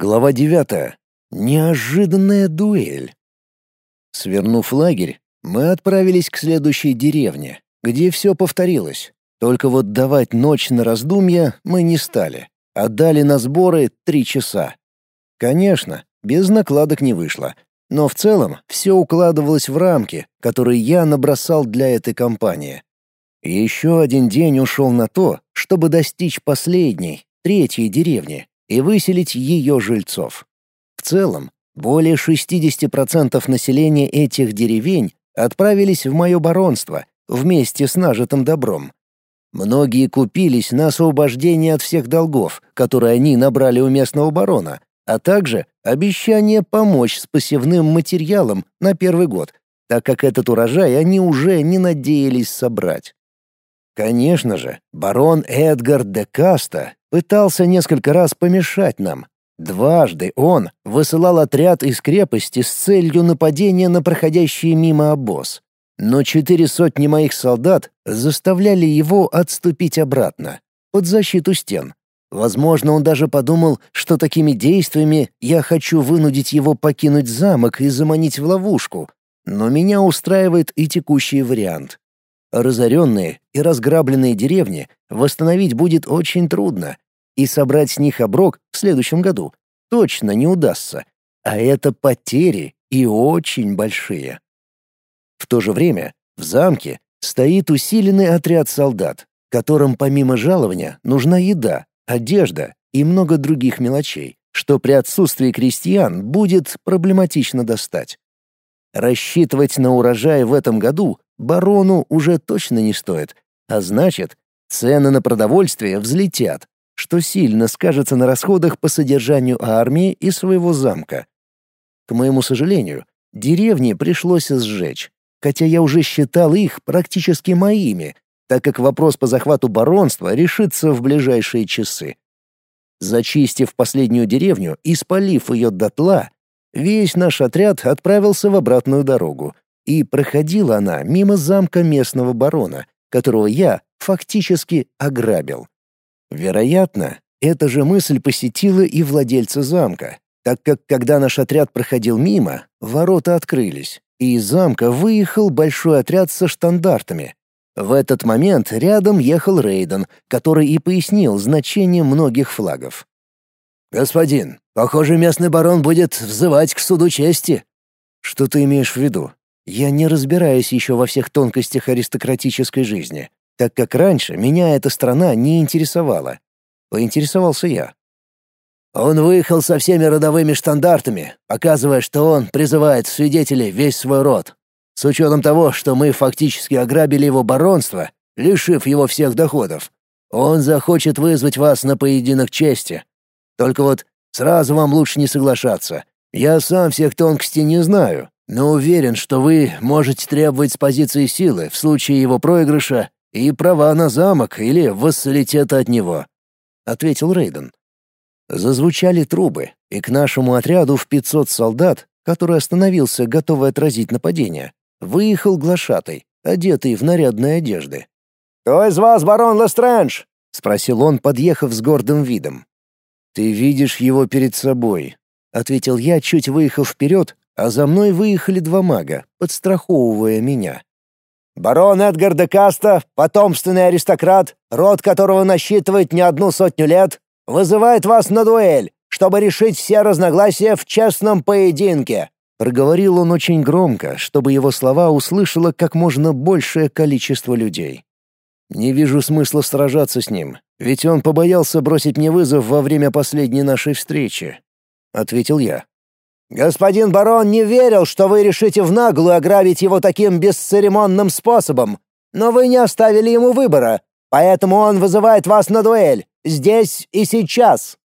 Глава девятая. Неожиданная дуэль. Свернув лагерь, мы отправились к следующей деревне, где все повторилось. Только вот давать ночь на раздумья мы не стали. Отдали на сборы три часа. Конечно, без накладок не вышло. Но в целом все укладывалось в рамки, которые я набросал для этой компании. Еще один день ушел на то, чтобы достичь последней, третьей деревни и выселить ее жильцов. В целом, более 60% населения этих деревень отправились в мое баронство вместе с нажитым добром. Многие купились на освобождение от всех долгов, которые они набрали у местного барона, а также обещание помочь с посевным материалом на первый год, так как этот урожай они уже не надеялись собрать. Конечно же, барон Эдгар де Каста пытался несколько раз помешать нам. Дважды он высылал отряд из крепости с целью нападения на проходящий мимо обоз. Но четыре сотни моих солдат заставляли его отступить обратно, под защиту стен. Возможно, он даже подумал, что такими действиями я хочу вынудить его покинуть замок и заманить в ловушку. Но меня устраивает и текущий вариант. Разоренные и разграбленные деревни восстановить будет очень трудно, и собрать с них оброк в следующем году точно не удастся, а это потери и очень большие. В то же время в замке стоит усиленный отряд солдат, которым помимо жалования нужна еда, одежда и много других мелочей, что при отсутствии крестьян будет проблематично достать. Рассчитывать на урожай в этом году барону уже точно не стоит, а значит, цены на продовольствие взлетят, что сильно скажется на расходах по содержанию армии и своего замка. К моему сожалению, деревни пришлось сжечь, хотя я уже считал их практически моими, так как вопрос по захвату баронства решится в ближайшие часы. Зачистив последнюю деревню и спалив ее дотла, весь наш отряд отправился в обратную дорогу, и проходила она мимо замка местного барона, которого я фактически ограбил. Вероятно, эта же мысль посетила и владельца замка, так как когда наш отряд проходил мимо, ворота открылись, и из замка выехал большой отряд со штандартами. В этот момент рядом ехал Рейден, который и пояснил значение многих флагов. «Господин, похоже, местный барон будет взывать к суду чести». «Что ты имеешь в виду?» Я не разбираюсь еще во всех тонкостях аристократической жизни, так как раньше меня эта страна не интересовала. Поинтересовался я. Он выехал со всеми родовыми стандартами, показывая, что он призывает в свидетели весь свой род. С учетом того, что мы фактически ограбили его баронство, лишив его всех доходов, он захочет вызвать вас на поединок чести. Только вот сразу вам лучше не соглашаться. Я сам всех тонкостей не знаю, но уверен, что вы можете требовать с позиции силы в случае его проигрыша и права на замок или вассалитета от него», — ответил Рейден. Зазвучали трубы, и к нашему отряду в 500 солдат, который остановился, готовый отразить нападение, выехал глашатай, одетый в нарядные одежды. «Кто из вас барон Лестрэндж?» — спросил он, подъехав с гордым видом. «Ты видишь его перед собой», — ответил я, чуть выехав вперед, а за мной выехали два мага, подстраховывая меня. «Барон Эдгар де Каста, потомственный аристократ, род которого насчитывает не одну сотню лет, вызывает вас на дуэль, чтобы решить все разногласия в честном поединке», Проговорил он очень громко, чтобы его слова услышало как можно большее количество людей. «Не вижу смысла сражаться с ним, ведь он побоялся бросить мне вызов во время последней нашей встречи», — ответил я. «Господин барон не верил, что вы решите в наглую ограбить его таким бесцеремонным способом, но вы не оставили ему выбора, поэтому он вызывает вас на дуэль, здесь и сейчас».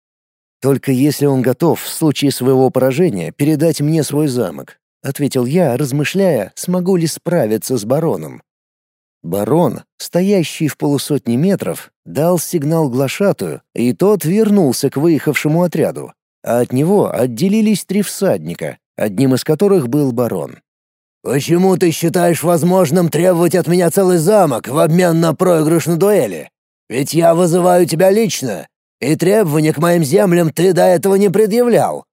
«Только если он готов в случае своего поражения передать мне свой замок», — ответил я, размышляя, смогу ли справиться с бароном. Барон, стоящий в полусотни метров, дал сигнал глашатую, и тот вернулся к выехавшему отряду, а от него отделились три всадника, одним из которых был барон. «Почему ты считаешь возможным требовать от меня целый замок в обмен на проигрыш на дуэли? Ведь я вызываю тебя лично, и требования к моим землям ты до этого не предъявлял.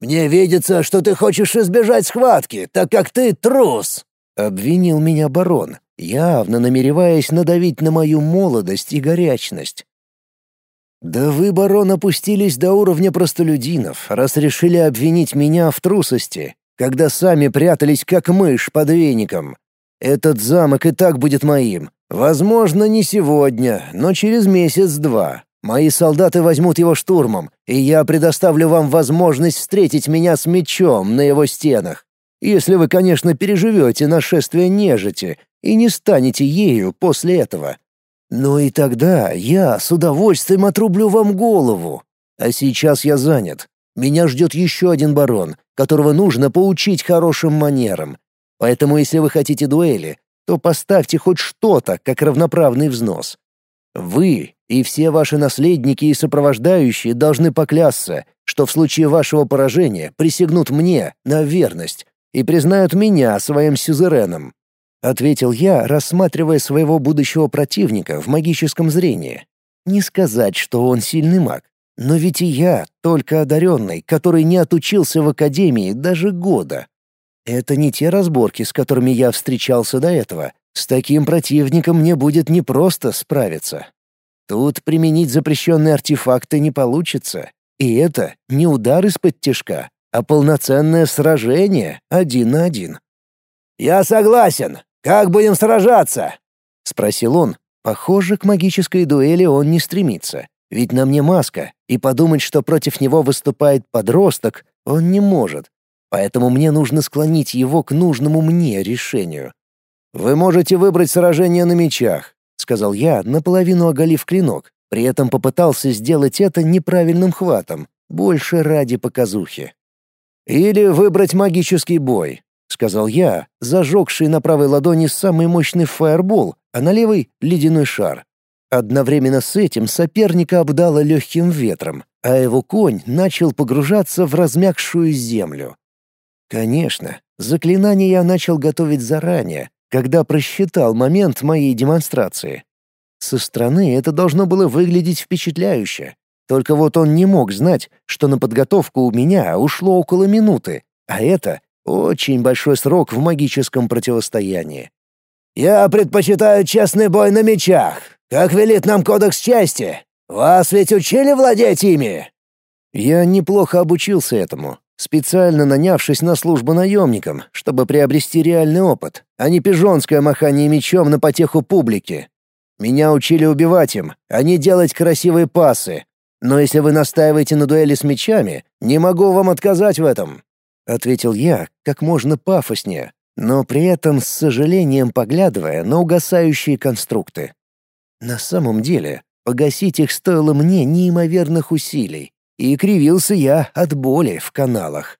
Мне видится, что ты хочешь избежать схватки, так как ты трус!» — обвинил меня барон, явно намереваясь надавить на мою молодость и горячность. «Да вы, барон, опустились до уровня простолюдинов, раз решили обвинить меня в трусости, когда сами прятались как мышь под веником. Этот замок и так будет моим. Возможно, не сегодня, но через месяц-два. Мои солдаты возьмут его штурмом, и я предоставлю вам возможность встретить меня с мечом на его стенах. Если вы, конечно, переживете нашествие нежити и не станете ею после этого. Но и тогда я с удовольствием отрублю вам голову. А сейчас я занят. Меня ждет еще один барон, которого нужно поучить хорошим манерам. Поэтому если вы хотите дуэли, то поставьте хоть что-то, как равноправный взнос. Вы и все ваши наследники и сопровождающие должны поклясться, что в случае вашего поражения присягнут мне на верность и признают меня своим сюзереном», — ответил я, рассматривая своего будущего противника в магическом зрении. «Не сказать, что он сильный маг, но ведь и я только одаренный, который не отучился в академии даже года. Это не те разборки, с которыми я встречался до этого. С таким противником мне будет непросто справиться. Тут применить запрещенные артефакты не получится. И это не удар из-под тяжка, а полноценное сражение один на один. «Я согласен. Как будем сражаться?» — спросил он. Похоже, к магической дуэли он не стремится. Ведь на мне маска, и подумать, что против него выступает подросток, он не может. Поэтому мне нужно склонить его к нужному мне решению. «Вы можете выбрать сражение на мечах сказал я, наполовину оголив клинок, при этом попытался сделать это неправильным хватом, больше ради показухи. «Или выбрать магический бой», — сказал я, зажегший на правой ладони самый мощный фаербол, а на левой — ледяной шар. Одновременно с этим соперника обдало легким ветром, а его конь начал погружаться в размягшую землю. Конечно, заклинание я начал готовить заранее, когда просчитал момент моей демонстрации. Со стороны это должно было выглядеть впечатляюще. Только вот он не мог знать, что на подготовку у меня ушло около минуты, а это очень большой срок в магическом противостоянии. «Я предпочитаю честный бой на мечах, как велит нам Кодекс Чести. Вас ведь учили владеть ими?» Я неплохо обучился этому, специально нанявшись на службу наемником, чтобы приобрести реальный опыт, а не пижонское махание мечом на потеху публики. Меня учили убивать им, а не делать красивые пасы. Но если вы настаиваете на дуэли с мечами, не могу вам отказать в этом», — ответил я как можно пафоснее, но при этом с сожалением поглядывая на угасающие конструкты. На самом деле, погасить их стоило мне неимоверных усилий, и кривился я от боли в каналах.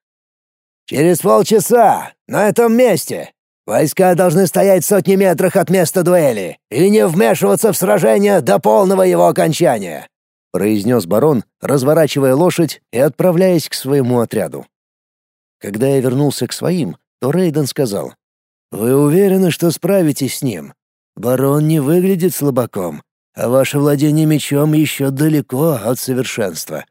«Через полчаса, на этом месте. Войска должны стоять в сотни метрах от места дуэли и не вмешиваться в сражение до полного его окончания», — произнес барон, разворачивая лошадь и отправляясь к своему отряду. Когда я вернулся к своим, то Рейден сказал, «Вы уверены, что справитесь с ним? Барон не выглядит слабаком, а ваше владение мечом еще далеко от совершенства.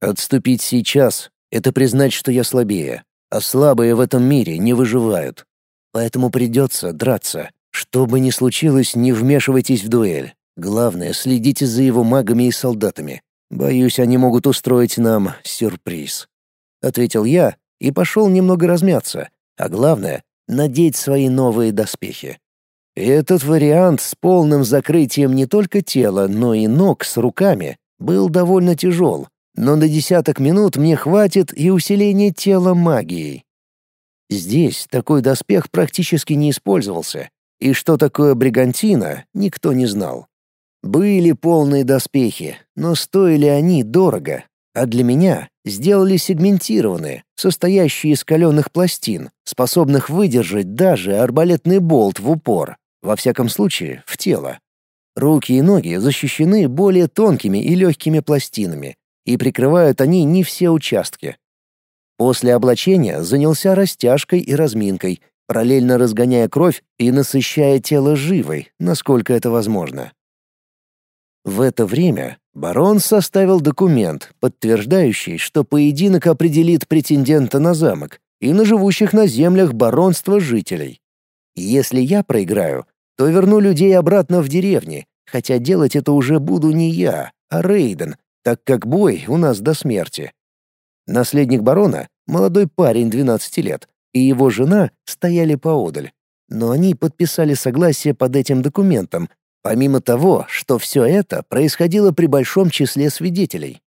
Отступить сейчас — это признать, что я слабее, а слабые в этом мире не выживают. Поэтому придется драться. Что бы ни случилось, не вмешивайтесь в дуэль. Главное, следите за его магами и солдатами. Боюсь, они могут устроить нам сюрприз. Ответил я и пошел немного размяться, а главное — надеть свои новые доспехи. Этот вариант с полным закрытием не только тела, но и ног с руками был довольно тяжел, но на десяток минут мне хватит и усиления тела магией. Здесь такой доспех практически не использовался, и что такое бригантина, никто не знал. Были полные доспехи, но стоили они дорого, а для меня сделали сегментированные, состоящие из каленых пластин, способных выдержать даже арбалетный болт в упор, во всяком случае, в тело. Руки и ноги защищены более тонкими и легкими пластинами, и прикрывают они не все участки. После облачения занялся растяжкой и разминкой, параллельно разгоняя кровь и насыщая тело живой, насколько это возможно. В это время Барон составил документ, подтверждающий, что поединок определит претендента на замок и на живущих на землях баронства жителей. Если я проиграю, то верну людей обратно в деревни, хотя делать это уже буду не я, а Рейден, так как бой у нас до смерти. Наследник барона, молодой парень 12 лет, и его жена стояли поодаль. Но они подписали согласие под этим документом, помимо того, что все это происходило при большом числе свидетелей.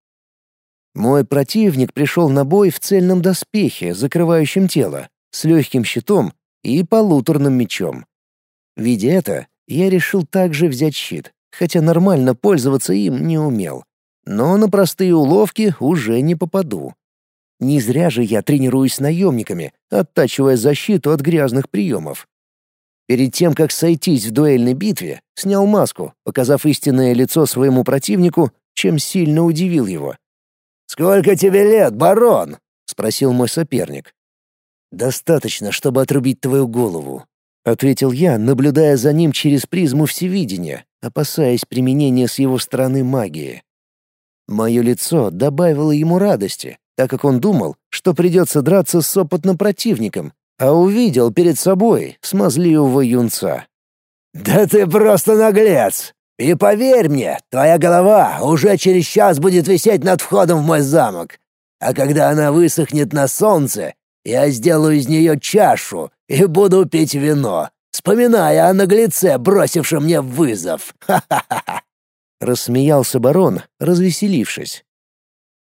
Мой противник пришел на бой в цельном доспехе, закрывающем тело, с легким щитом и полуторным мечом. Видя это, я решил также взять щит, хотя нормально пользоваться им не умел. Но на простые уловки уже не попаду. Не зря же я тренируюсь с наемниками, оттачивая защиту от грязных приемов. Перед тем, как сойтись в дуэльной битве, снял маску, показав истинное лицо своему противнику, чем сильно удивил его. «Сколько тебе лет, барон?» — спросил мой соперник. «Достаточно, чтобы отрубить твою голову», — ответил я, наблюдая за ним через призму всевидения, опасаясь применения с его стороны магии. Мое лицо добавило ему радости, так как он думал, что придется драться с опытным противником, а увидел перед собой смазливого юнца. «Да ты просто наглец! И поверь мне, твоя голова уже через час будет висеть над входом в мой замок. А когда она высохнет на солнце, я сделаю из нее чашу и буду пить вино, вспоминая о наглеце, бросившем мне вызов. Ха-ха-ха!» Рассмеялся барон, развеселившись.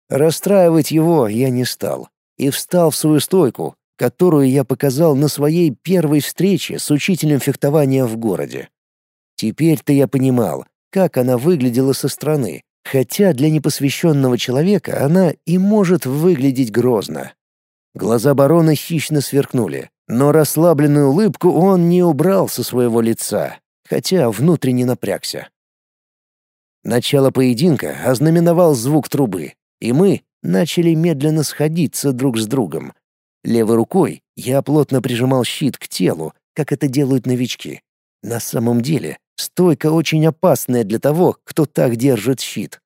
Расстраивать его я не стал и встал в свою стойку, которую я показал на своей первой встрече с учителем фехтования в городе. Теперь-то я понимал, как она выглядела со стороны, хотя для непосвященного человека она и может выглядеть грозно. Глаза барона хищно сверкнули, но расслабленную улыбку он не убрал со своего лица, хотя внутренне напрягся. Начало поединка ознаменовал звук трубы, и мы начали медленно сходиться друг с другом. Левой рукой я плотно прижимал щит к телу, как это делают новички. На самом деле, стойка очень опасная для того, кто так держит щит.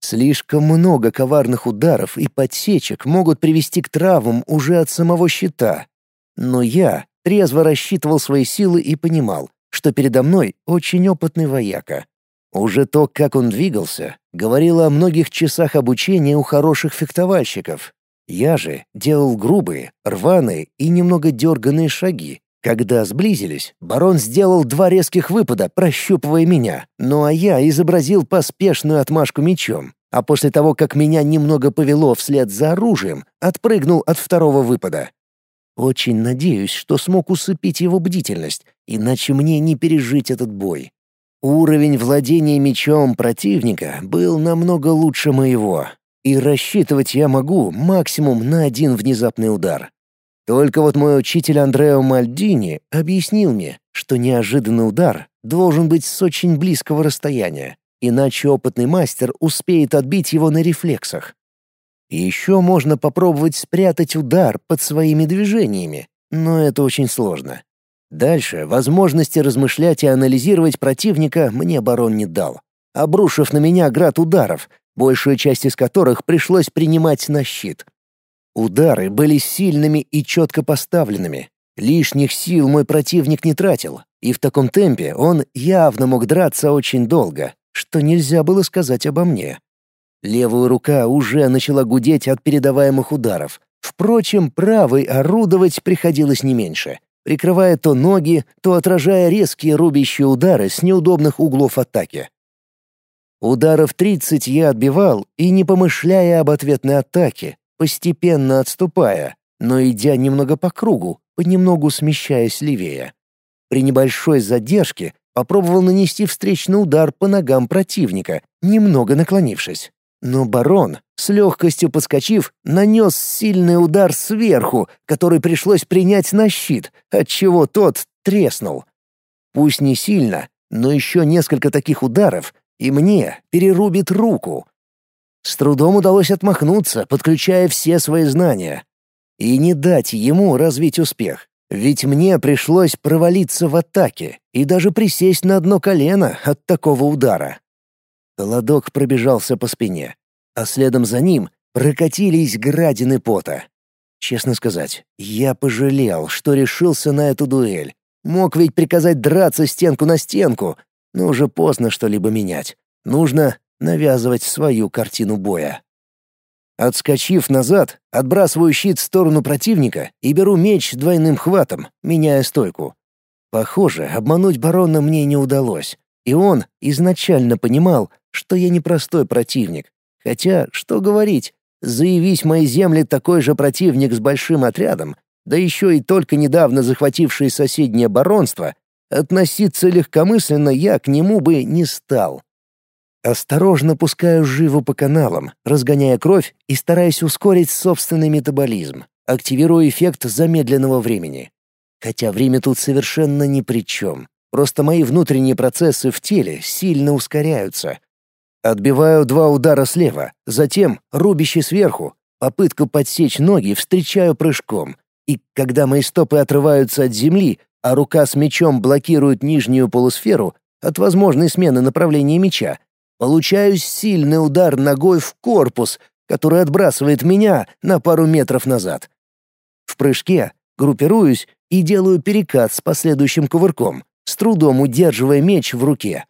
Слишком много коварных ударов и подсечек могут привести к травмам уже от самого щита. Но я трезво рассчитывал свои силы и понимал, что передо мной очень опытный вояка. Уже то, как он двигался, говорило о многих часах обучения у хороших фехтовальщиков. Я же делал грубые, рваные и немного дерганные шаги. Когда сблизились, барон сделал два резких выпада, прощупывая меня, ну а я изобразил поспешную отмашку мечом, а после того, как меня немного повело вслед за оружием, отпрыгнул от второго выпада. Очень надеюсь, что смог усыпить его бдительность, иначе мне не пережить этот бой. Уровень владения мечом противника был намного лучше моего, и рассчитывать я могу максимум на один внезапный удар. Только вот мой учитель Андрео Мальдини объяснил мне, что неожиданный удар должен быть с очень близкого расстояния, иначе опытный мастер успеет отбить его на рефлексах. Еще можно попробовать спрятать удар под своими движениями, но это очень сложно. Дальше возможности размышлять и анализировать противника мне барон не дал, обрушив на меня град ударов, большую часть из которых пришлось принимать на щит. Удары были сильными и четко поставленными. Лишних сил мой противник не тратил, и в таком темпе он явно мог драться очень долго, что нельзя было сказать обо мне. Левая рука уже начала гудеть от передаваемых ударов. Впрочем, правой орудовать приходилось не меньше — прикрывая то ноги, то отражая резкие рубящие удары с неудобных углов атаки. Ударов 30 я отбивал и не помышляя об ответной атаке, постепенно отступая, но идя немного по кругу, понемногу смещаясь левее. При небольшой задержке попробовал нанести встречный удар по ногам противника, немного наклонившись. Но барон, с легкостью подскочив, нанес сильный удар сверху, который пришлось принять на щит, отчего тот треснул. Пусть не сильно, но еще несколько таких ударов, и мне перерубит руку. С трудом удалось отмахнуться, подключая все свои знания. И не дать ему развить успех, ведь мне пришлось провалиться в атаке и даже присесть на одно колено от такого удара. Холодок пробежался по спине, а следом за ним прокатились градины пота. Честно сказать, я пожалел, что решился на эту дуэль. Мог ведь приказать драться стенку на стенку, но уже поздно что-либо менять. Нужно навязывать свою картину боя. Отскочив назад, отбрасываю щит в сторону противника и беру меч двойным хватом, меняя стойку. Похоже, обмануть барона мне не удалось, и он изначально понимал, что я непростой противник. Хотя, что говорить, заявись мои земли такой же противник с большим отрядом, да еще и только недавно захвативший соседнее баронство, относиться легкомысленно я к нему бы не стал. Осторожно пускаю живу по каналам, разгоняя кровь и стараясь ускорить собственный метаболизм, активируя эффект замедленного времени. Хотя время тут совершенно ни при чем. Просто мои внутренние процессы в теле сильно ускоряются. Отбиваю два удара слева, затем рубище сверху, попытку подсечь ноги встречаю прыжком. И когда мои стопы отрываются от земли, а рука с мечом блокирует нижнюю полусферу от возможной смены направления меча, Получаю сильный удар ногой в корпус, который отбрасывает меня на пару метров назад. В прыжке группируюсь и делаю перекат с последующим кувырком, с трудом удерживая меч в руке.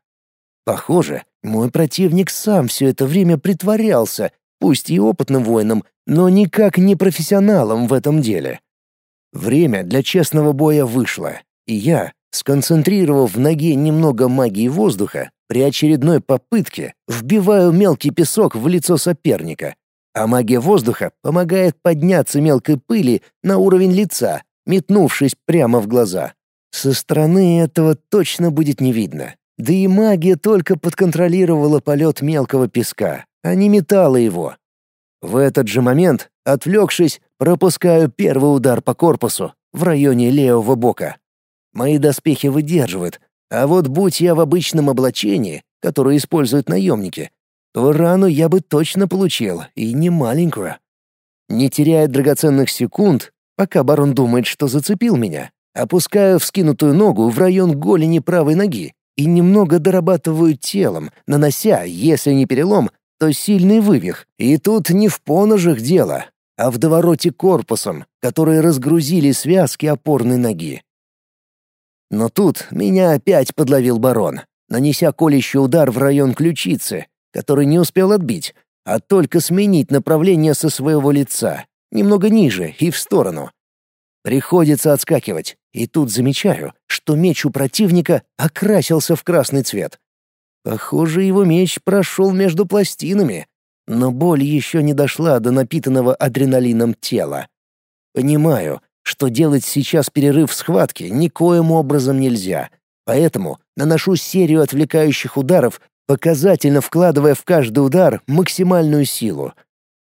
Похоже, мой противник сам все это время притворялся, пусть и опытным воином, но никак не профессионалом в этом деле. Время для честного боя вышло, и я, сконцентрировав в ноге немного магии воздуха, при очередной попытке вбиваю мелкий песок в лицо соперника, а магия воздуха помогает подняться мелкой пыли на уровень лица, метнувшись прямо в глаза. Со стороны этого точно будет не видно. Да и магия только подконтролировала полет мелкого песка, а не метала его. В этот же момент, отвлекшись, пропускаю первый удар по корпусу в районе левого бока. Мои доспехи выдерживают, а вот будь я в обычном облачении, которое используют наемники, то рану я бы точно получил, и не маленькую. Не теряя драгоценных секунд, пока барон думает, что зацепил меня, опускаю вскинутую ногу в район голени правой ноги и немного дорабатываю телом, нанося, если не перелом, то сильный вывих. И тут не в поножах дело, а в довороте корпусом, который разгрузили связки опорной ноги. Но тут меня опять подловил барон, нанеся колющий удар в район ключицы, который не успел отбить, а только сменить направление со своего лица, немного ниже и в сторону. Приходится отскакивать, и тут замечаю, что меч у противника окрасился в красный цвет. Похоже, его меч прошел между пластинами, но боль еще не дошла до напитанного адреналином тела. Понимаю, что делать сейчас перерыв в схватке никоим образом нельзя. Поэтому наношу серию отвлекающих ударов, показательно вкладывая в каждый удар максимальную силу.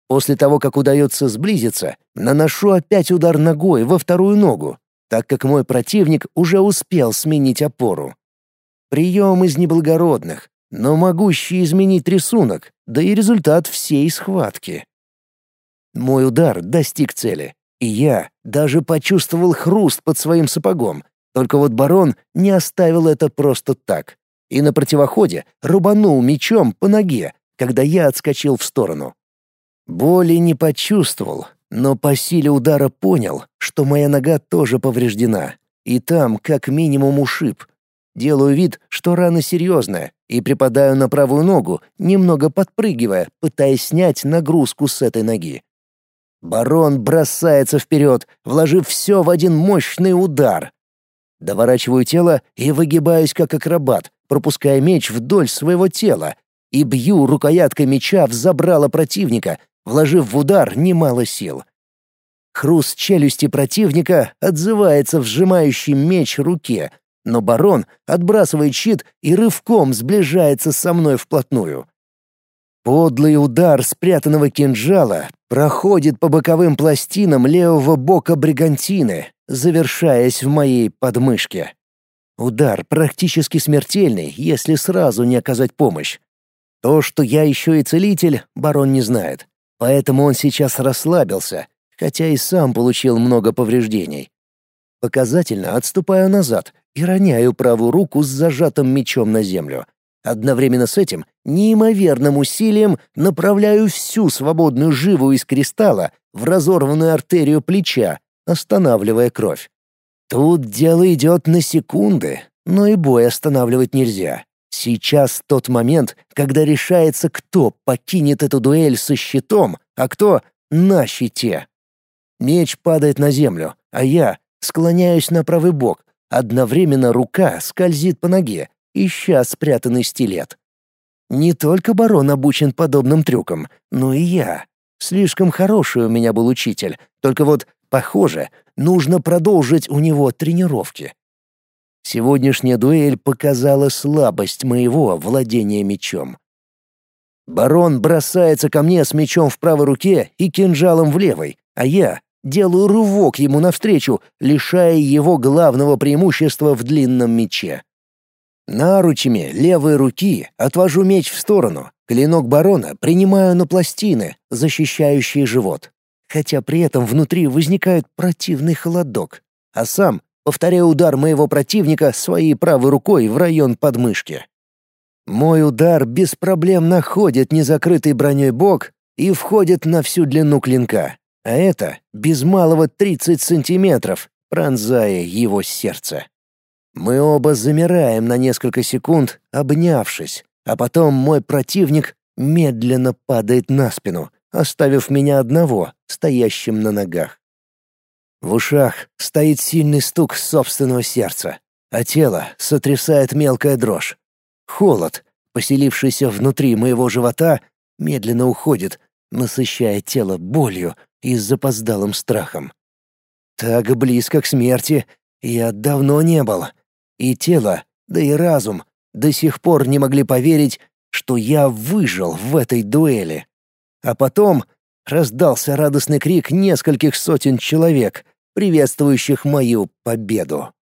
После того, как удается сблизиться, наношу опять удар ногой во вторую ногу, так как мой противник уже успел сменить опору. Прием из неблагородных, но могущий изменить рисунок, да и результат всей схватки. Мой удар достиг цели. И я даже почувствовал хруст под своим сапогом. Только вот барон не оставил это просто так. И на противоходе рубанул мечом по ноге, когда я отскочил в сторону. Боли не почувствовал, но по силе удара понял, что моя нога тоже повреждена. И там как минимум ушиб. Делаю вид, что рана серьезная, и припадаю на правую ногу, немного подпрыгивая, пытаясь снять нагрузку с этой ноги. Барон бросается вперед, вложив все в один мощный удар. Доворачиваю тело и выгибаюсь как акробат, пропуская меч вдоль своего тела, и бью рукояткой меча в забрало противника, вложив в удар немало сил. Хруст челюсти противника отзывается в сжимающей меч руке, но барон отбрасывает щит и рывком сближается со мной вплотную. Подлый удар спрятанного кинжала проходит по боковым пластинам левого бока бригантины, завершаясь в моей подмышке. Удар практически смертельный, если сразу не оказать помощь. То, что я еще и целитель, барон не знает. Поэтому он сейчас расслабился, хотя и сам получил много повреждений. Показательно отступаю назад и роняю правую руку с зажатым мечом на землю. Одновременно с этим неимоверным усилием направляю всю свободную живу из кристалла в разорванную артерию плеча, останавливая кровь. Тут дело идет на секунды, но и бой останавливать нельзя. Сейчас тот момент, когда решается, кто покинет эту дуэль со щитом, а кто на щите. Меч падает на землю, а я склоняюсь на правый бок. Одновременно рука скользит по ноге, ища спрятанный стилет. Не только барон обучен подобным трюкам, но и я. Слишком хороший у меня был учитель, только вот, похоже, нужно продолжить у него тренировки. Сегодняшняя дуэль показала слабость моего владения мечом. Барон бросается ко мне с мечом в правой руке и кинжалом в левой, а я делаю рывок ему навстречу, лишая его главного преимущества в длинном мече. Наручами левой руки отвожу меч в сторону, клинок барона принимаю на пластины, защищающие живот. Хотя при этом внутри возникает противный холодок, а сам повторяю удар моего противника своей правой рукой в район подмышки. Мой удар без проблем находит незакрытый броней бок и входит на всю длину клинка, а это без малого 30 сантиметров, пронзая его сердце. Мы оба замираем на несколько секунд, обнявшись, а потом мой противник медленно падает на спину, оставив меня одного, стоящим на ногах. В ушах стоит сильный стук собственного сердца, а тело сотрясает мелкая дрожь. Холод, поселившийся внутри моего живота, медленно уходит, насыщая тело болью и запоздалым страхом. Так близко к смерти я давно не был. И тело, да и разум до сих пор не могли поверить, что я выжил в этой дуэли. А потом раздался радостный крик нескольких сотен человек, приветствующих мою победу.